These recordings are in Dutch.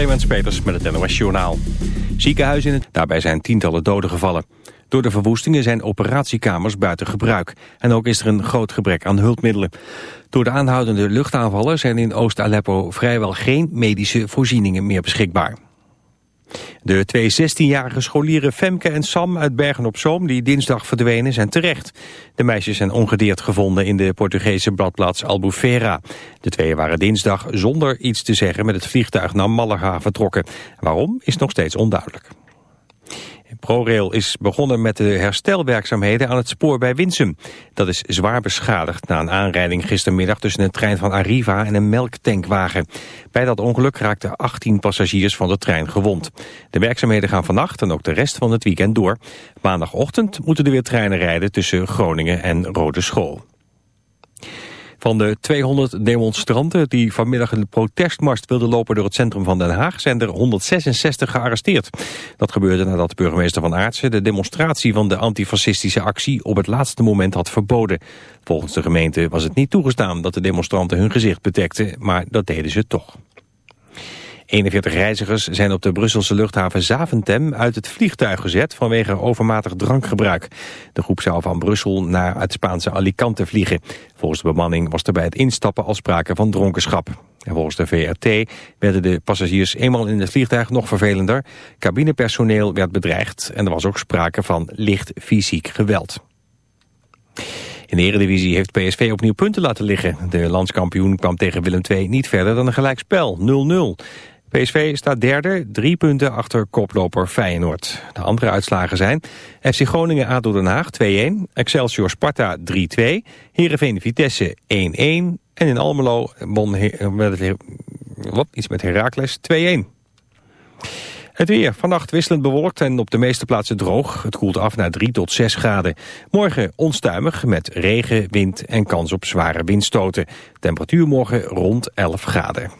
Clemens Peters met het NOS Journaal. Ziekenhuis in het... Daarbij zijn tientallen doden gevallen. Door de verwoestingen zijn operatiekamers buiten gebruik. En ook is er een groot gebrek aan hulpmiddelen. Door de aanhoudende luchtaanvallen zijn in Oost-Aleppo vrijwel geen medische voorzieningen meer beschikbaar. De twee 16-jarige scholieren Femke en Sam uit Bergen-op-Zoom... die dinsdag verdwenen, zijn terecht. De meisjes zijn ongedeerd gevonden in de Portugese bladplaats Albufeira. De twee waren dinsdag zonder iets te zeggen met het vliegtuig naar Malaga vertrokken. Waarom is nog steeds onduidelijk. ProRail is begonnen met de herstelwerkzaamheden aan het spoor bij Winsum. Dat is zwaar beschadigd na een aanrijding gistermiddag tussen een trein van Arriva en een melktankwagen. Bij dat ongeluk raakten 18 passagiers van de trein gewond. De werkzaamheden gaan vannacht en ook de rest van het weekend door. Maandagochtend moeten er weer treinen rijden tussen Groningen en Rode School. Van de 200 demonstranten die vanmiddag een protestmars wilden lopen door het centrum van Den Haag zijn er 166 gearresteerd. Dat gebeurde nadat burgemeester Van Aartsen de demonstratie van de antifascistische actie op het laatste moment had verboden. Volgens de gemeente was het niet toegestaan dat de demonstranten hun gezicht bedekten, maar dat deden ze toch. 41 reizigers zijn op de Brusselse luchthaven Zaventem uit het vliegtuig gezet vanwege overmatig drankgebruik. De groep zou van Brussel naar het Spaanse Alicante vliegen. Volgens de bemanning was er bij het instappen al sprake van dronkenschap. En volgens de VRT werden de passagiers eenmaal in het vliegtuig nog vervelender. Cabinepersoneel werd bedreigd en er was ook sprake van licht fysiek geweld. In de Eredivisie heeft PSV opnieuw punten laten liggen. De landskampioen kwam tegen Willem II niet verder dan een gelijkspel, 0-0. PSV staat derde, drie punten achter koploper Feyenoord. De andere uitslagen zijn FC Groningen ADO Den Haag 2-1, Excelsior Sparta 3-2, Heerenveen Vitesse 1-1 en in Almelo won wat, iets met Heracles 2-1. Het weer. Vannacht wisselend bewolkt en op de meeste plaatsen droog. Het koelt af naar 3 tot 6 graden. Morgen onstuimig met regen, wind en kans op zware windstoten. Temperatuur morgen rond 11 graden.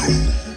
Metal.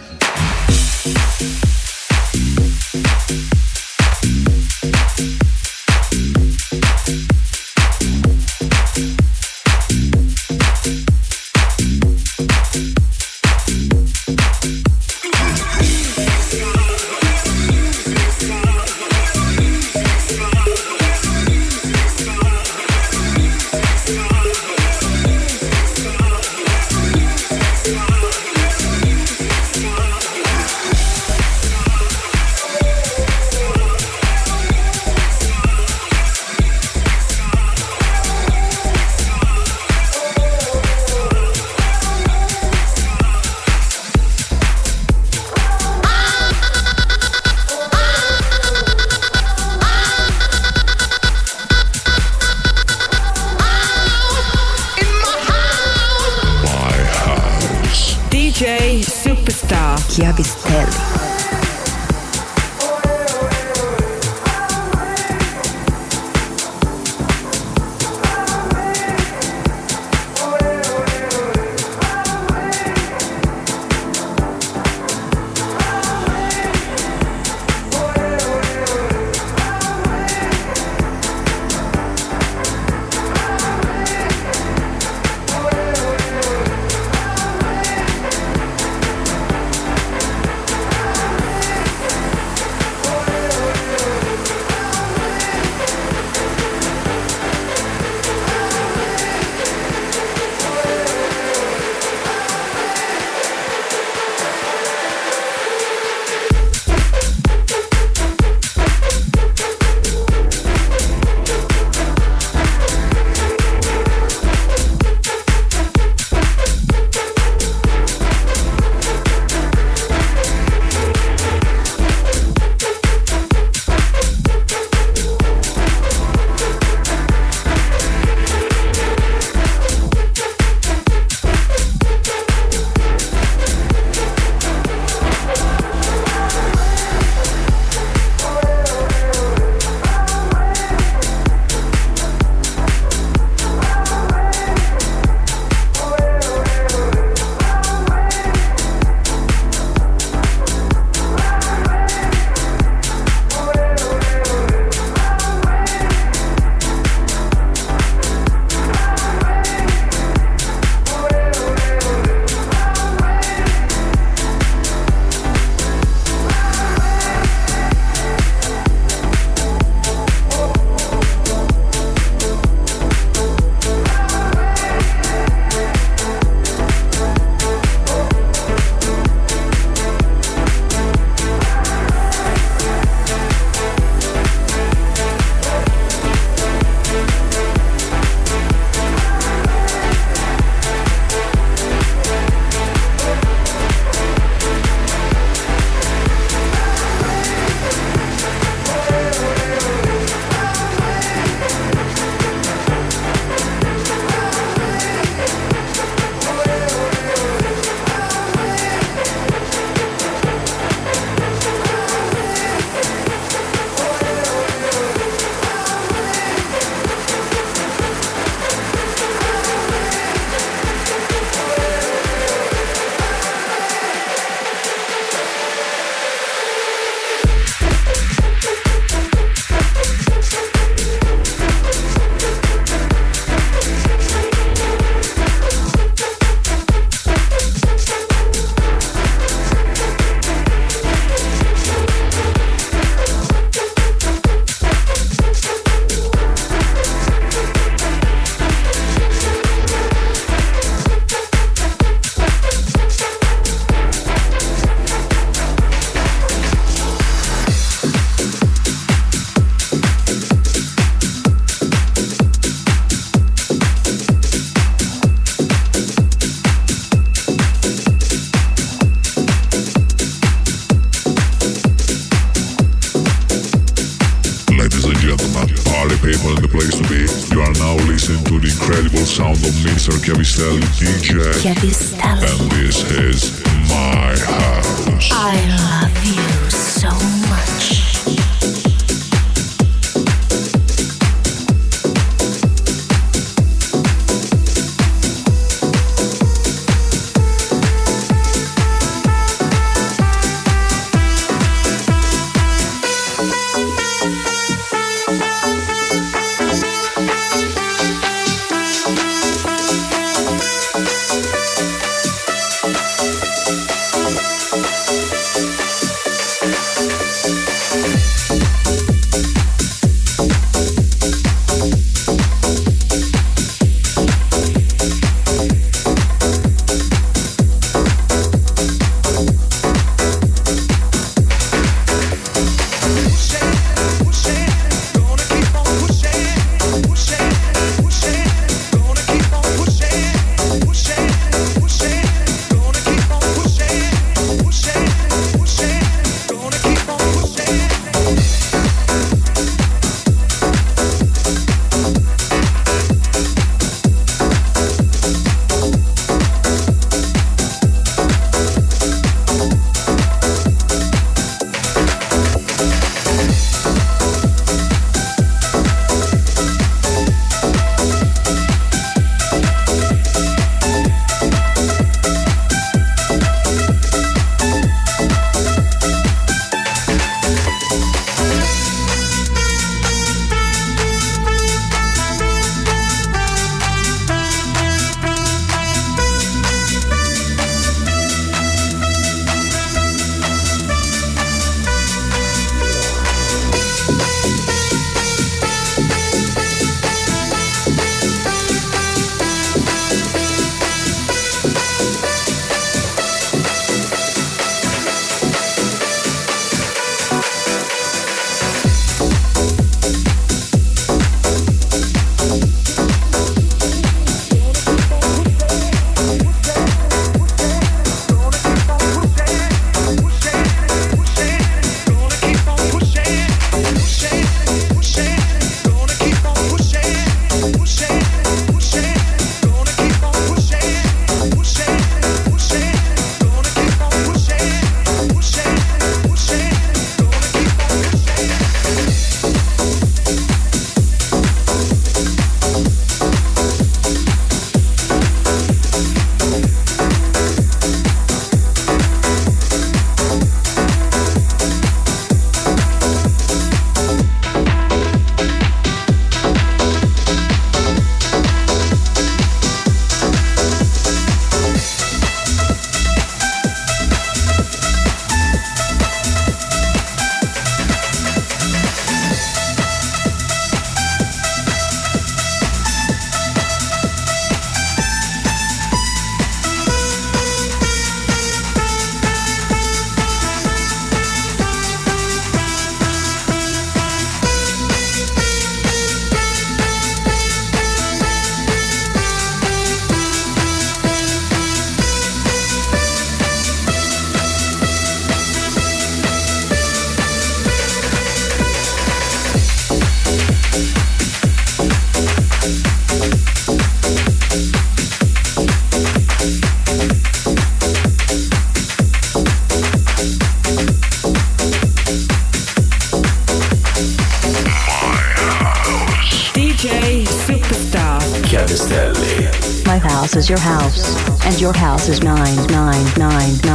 This is nine, nine, nine, nine.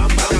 I'm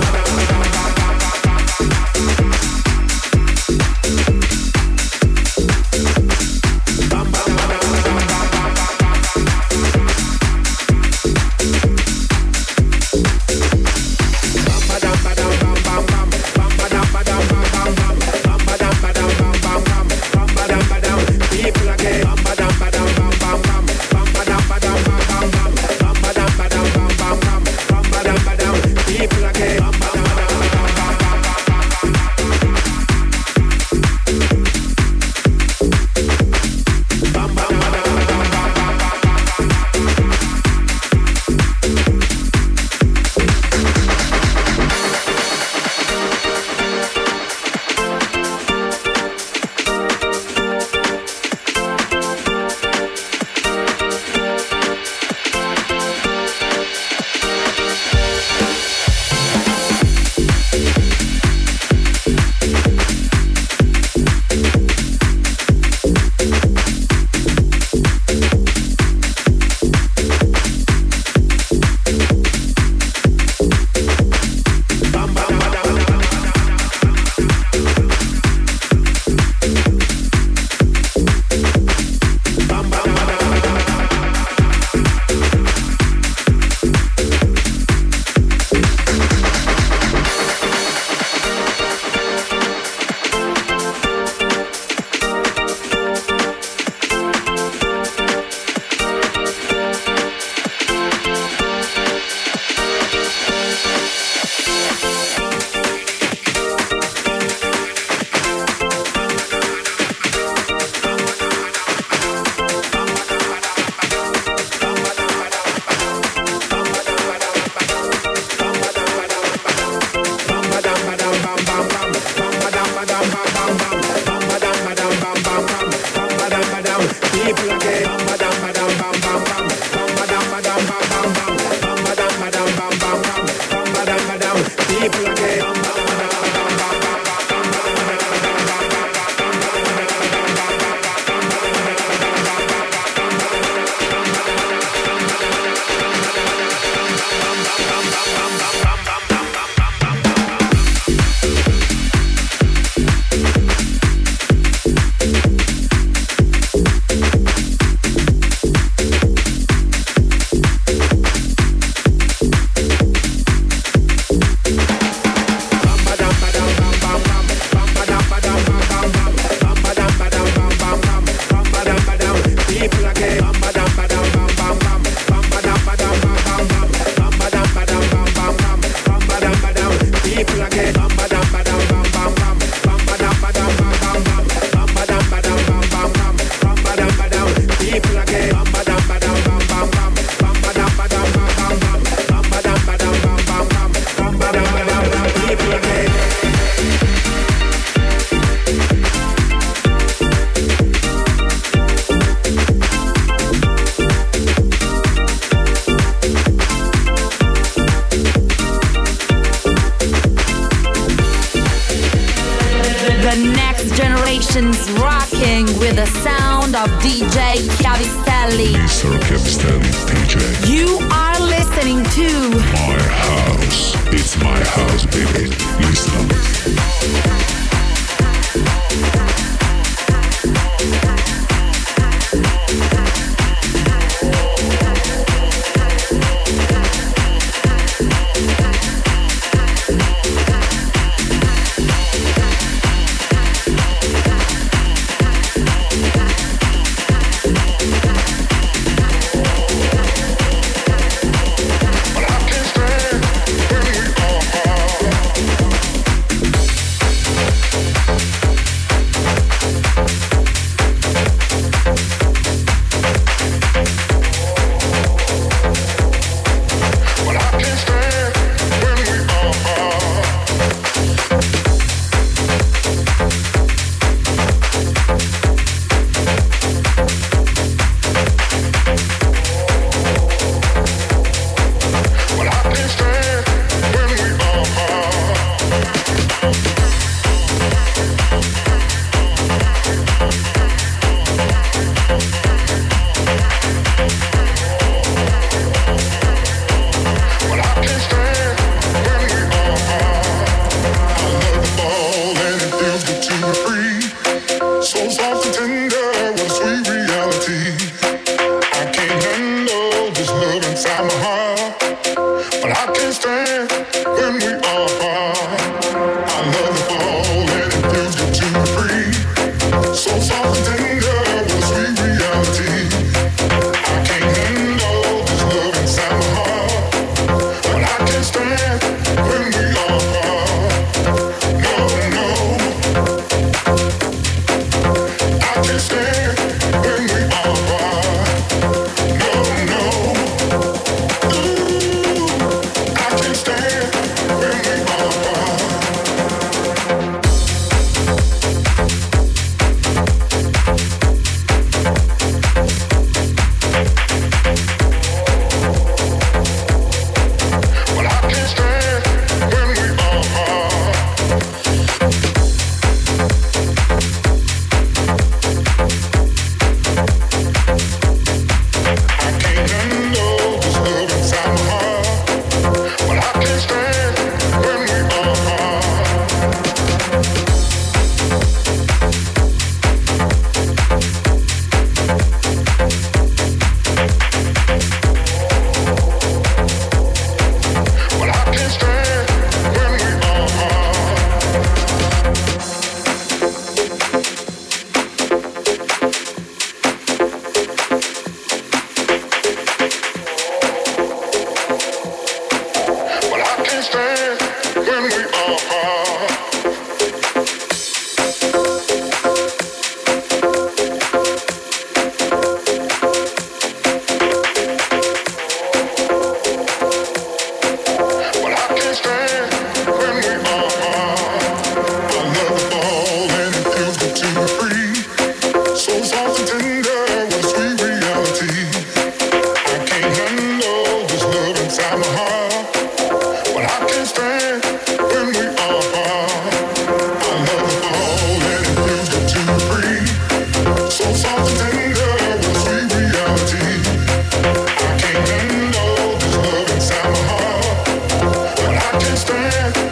understand.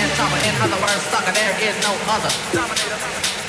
In other words, sucker, there is no other. Dominator.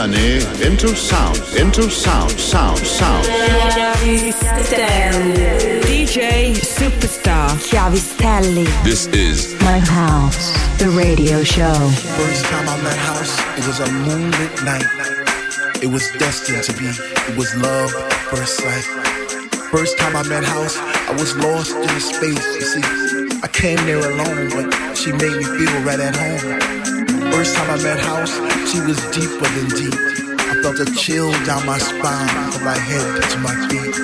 Journey into sound, into sound, sound, sound. DJ Superstar Chiavistelli. This is My House, the radio show. First time I met House, it was a moonlit night. It was destined to be. It was love at first sight. First time I met House, I was lost in the space. You see, I came there alone, but she made me feel right at home. First time I met House, she was deeper than deep. I felt a chill down my spine from my head to my feet.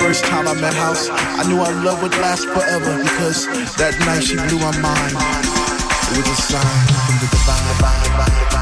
First time I met House, I knew our love would last forever because that night she blew my mind. It was a sign from the divine.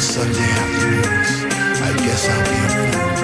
Sunday afternoons, I guess I'll be a fool.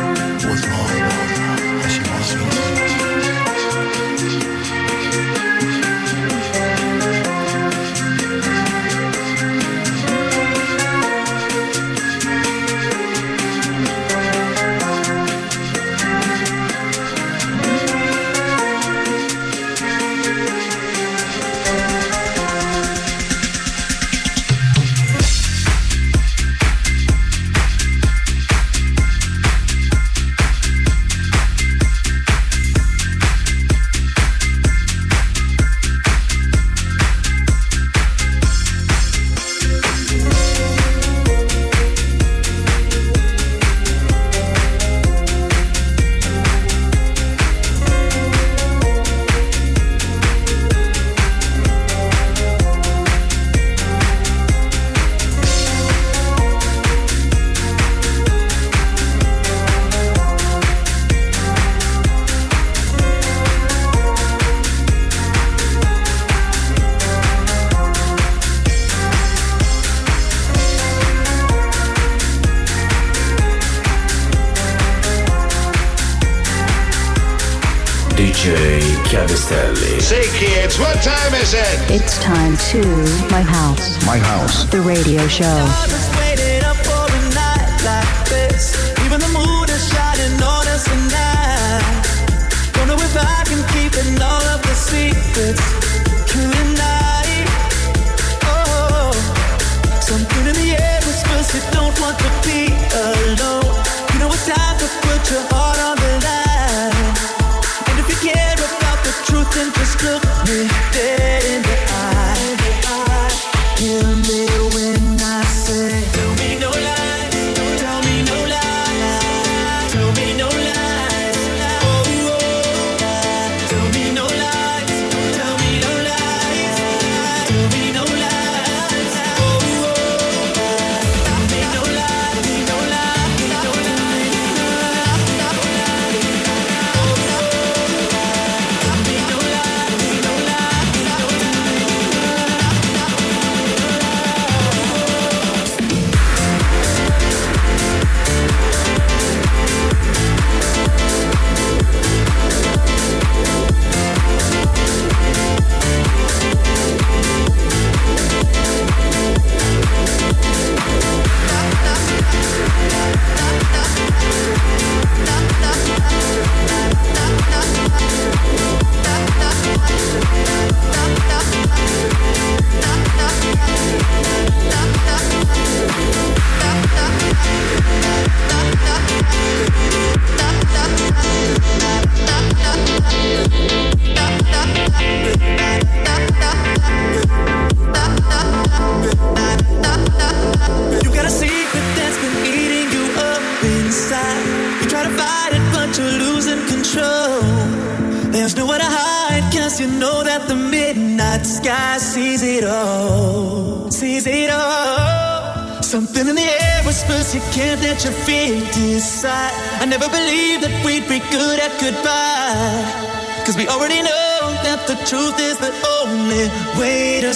The radio show.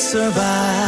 survive.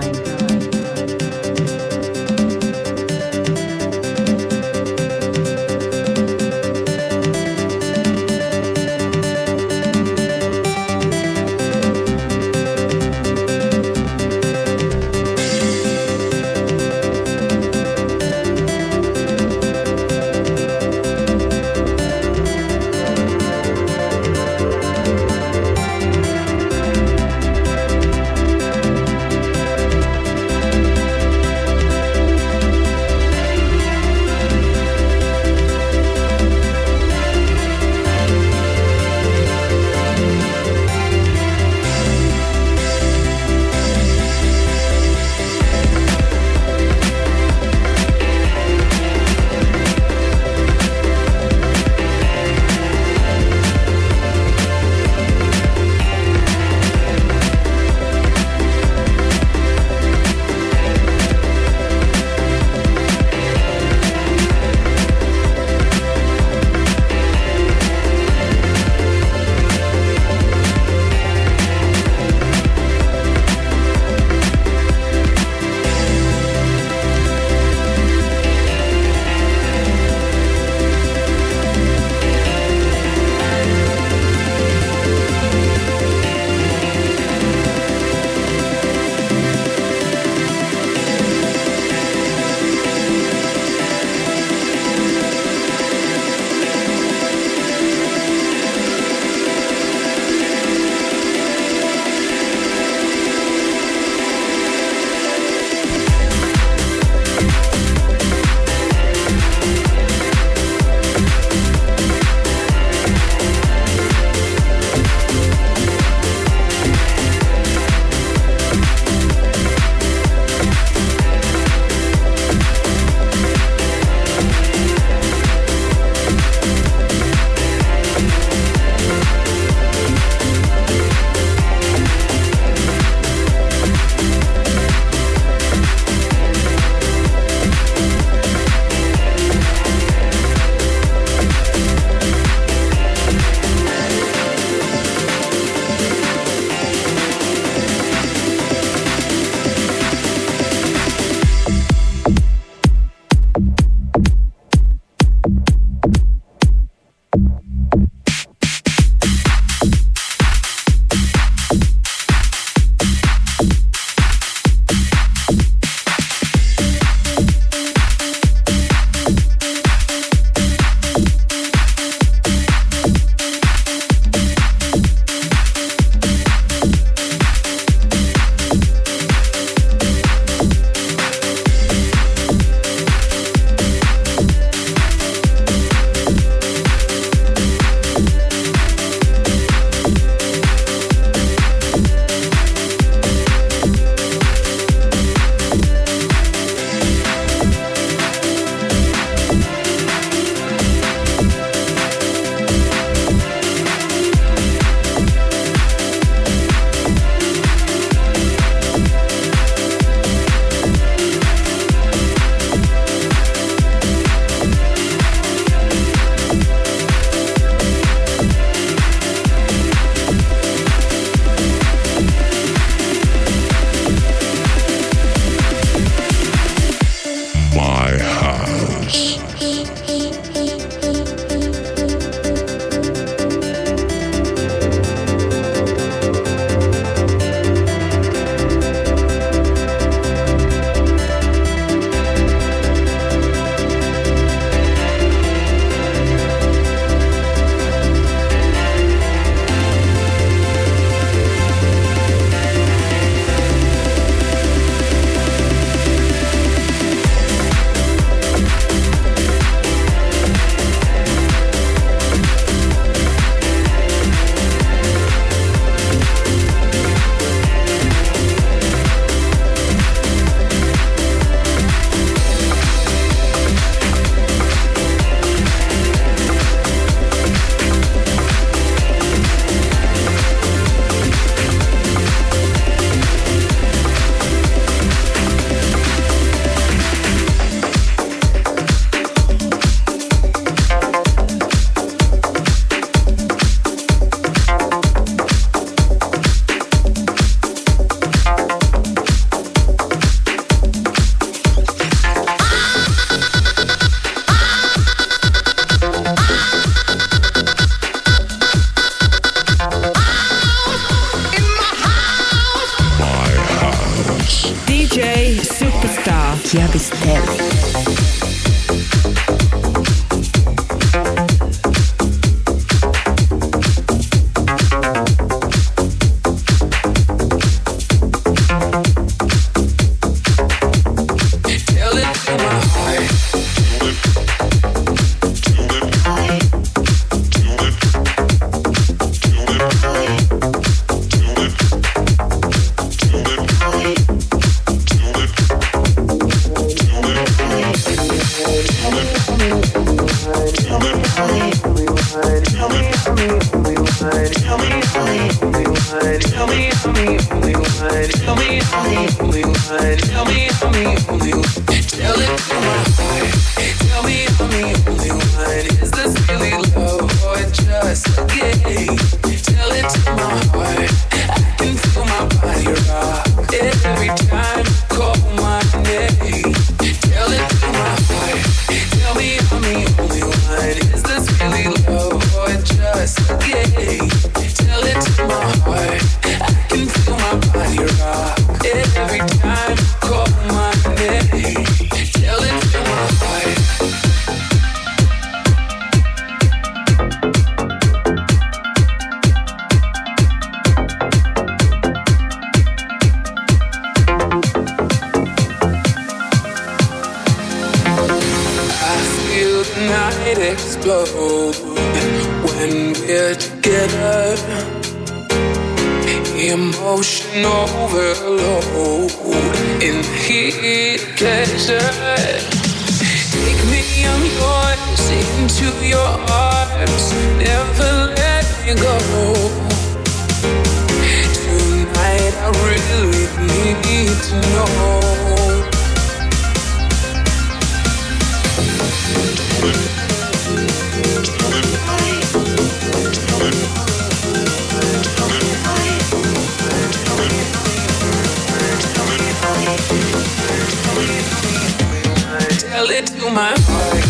My heart.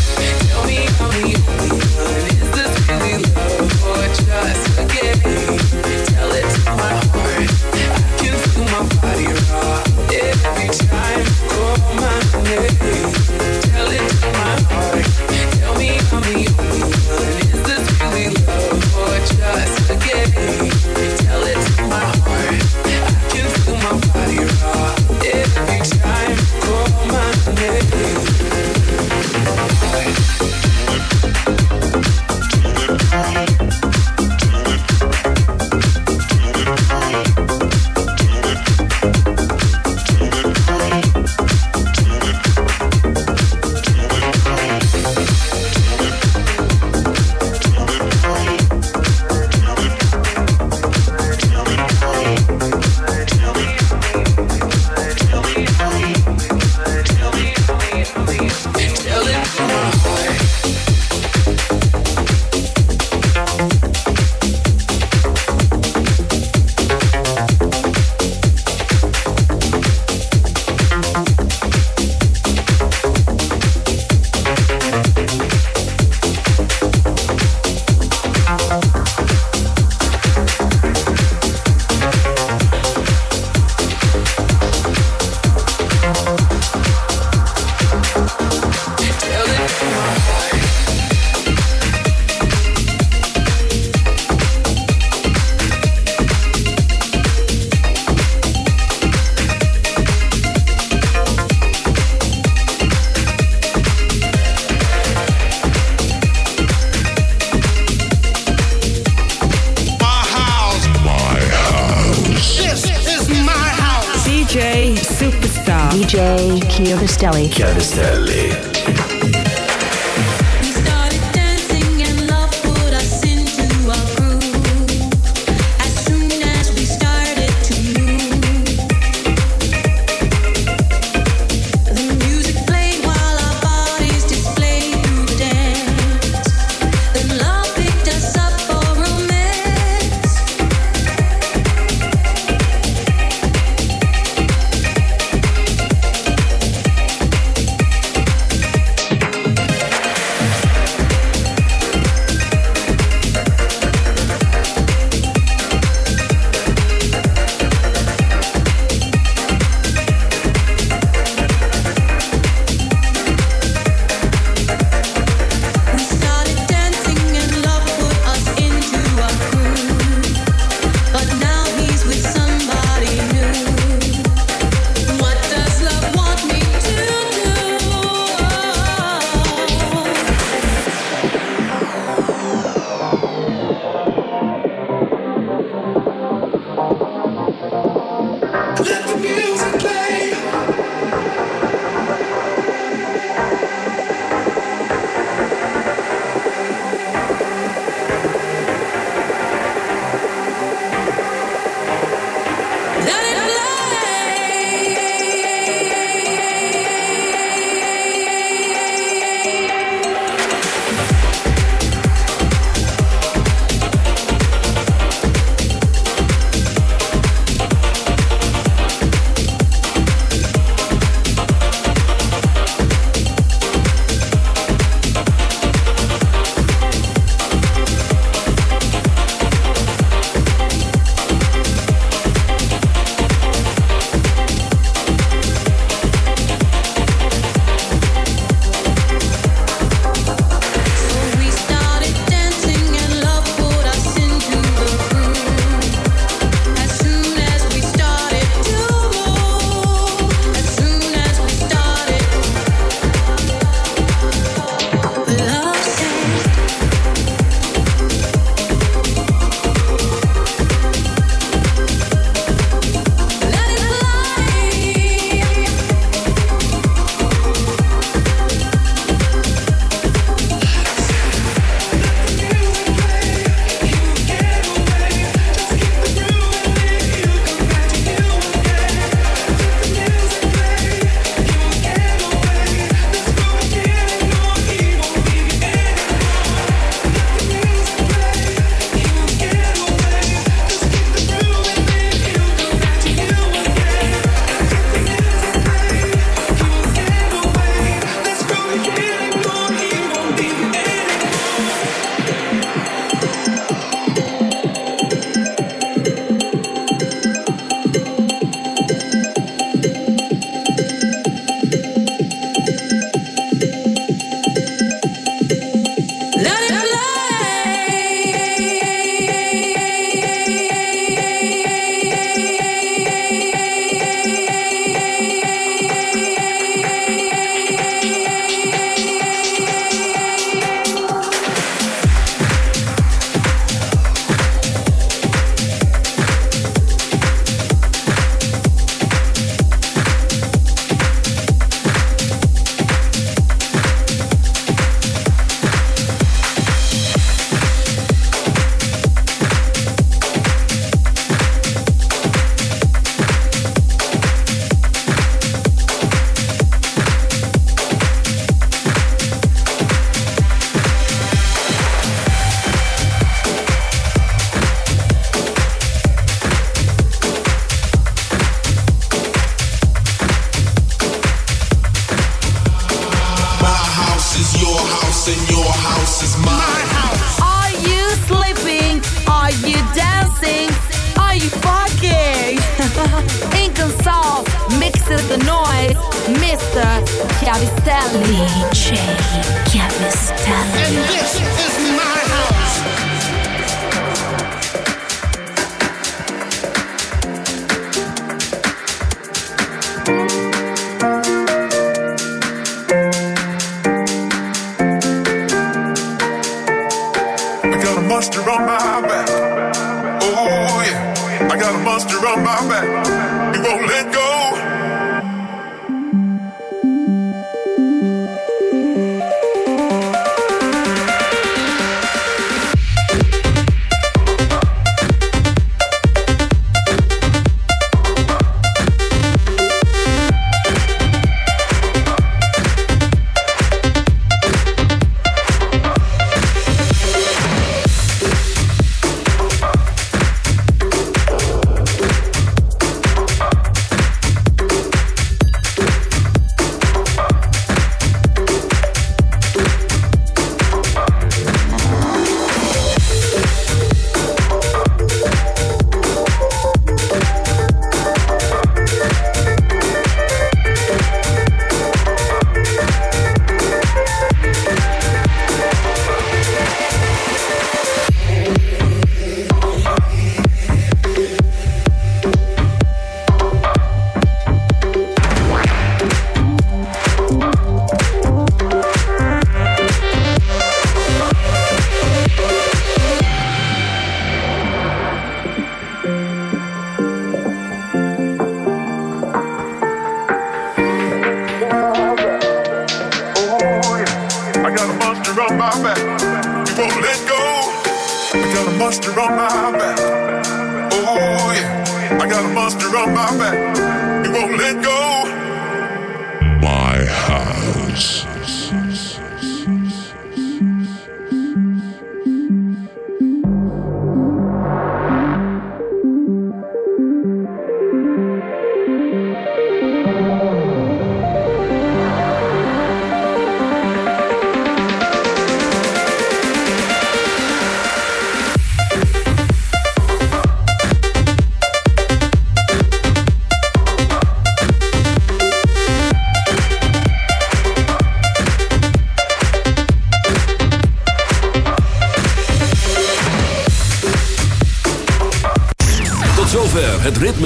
Tell me I'm the DJ Chiavistelli. Chiavistelli.